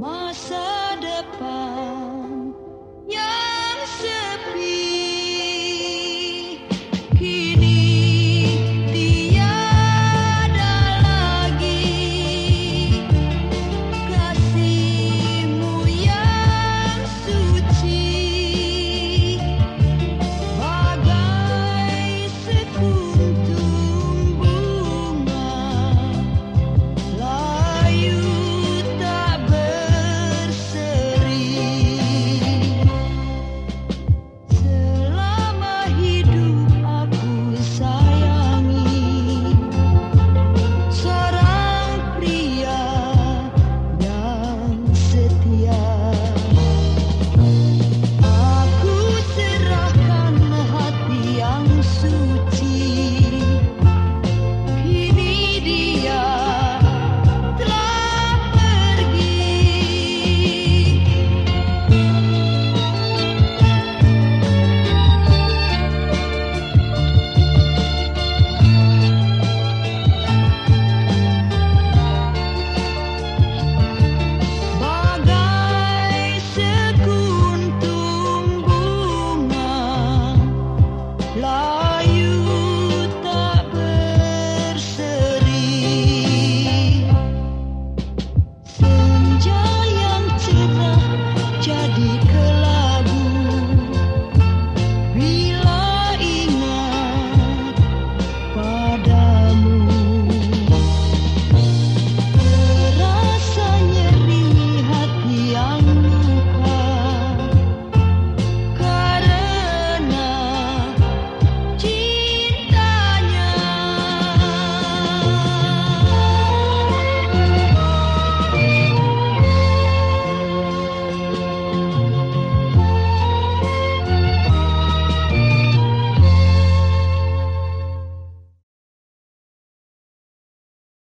Masa